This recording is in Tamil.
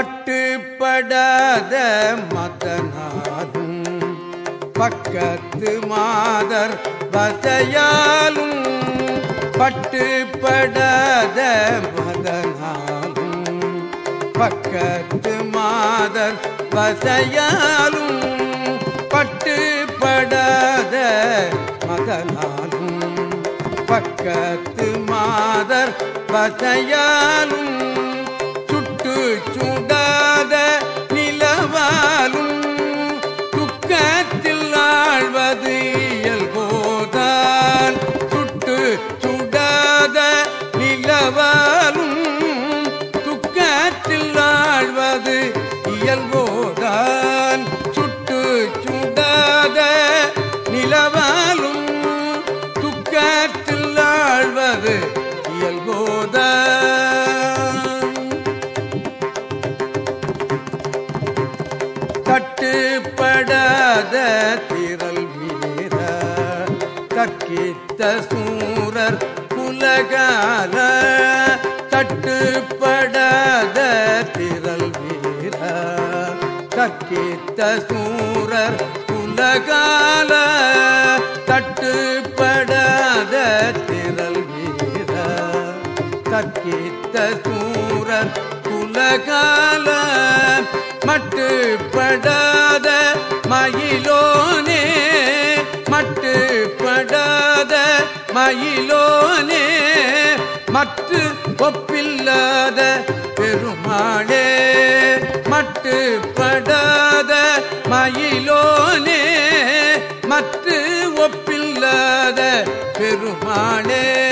பட்டுப்படாத மதனாலும் பக்கத்து மாதர் பதையாலும் பட்டுப்படாத மதனாலும் பக்கத்து மாதர் பதையாலும் பட்டுப்படாத மதனாலும் பக்கத்து மாதர் பதையாலும் இயல்போதான். சுட்டு சுடாத நிலவாலும் துக்கத்தில் ஆழ்வது இயல்போதான். கட்டுப்படாத திரள் வீர கக்கித்த சூரர் புலகால கற்கித்த சூரர் உலகால தட்டுப்படாத திரள் வீர. கற்கித்த சூரர் உலகால மட்டுப்படாத மயிலோனே மட்டுப்படாத மயிலோனே மற்ற ஒப்பில்லாத பெருமாள் மயிலோனே மற்ற ஒப்பில்லாத பெருமாளே.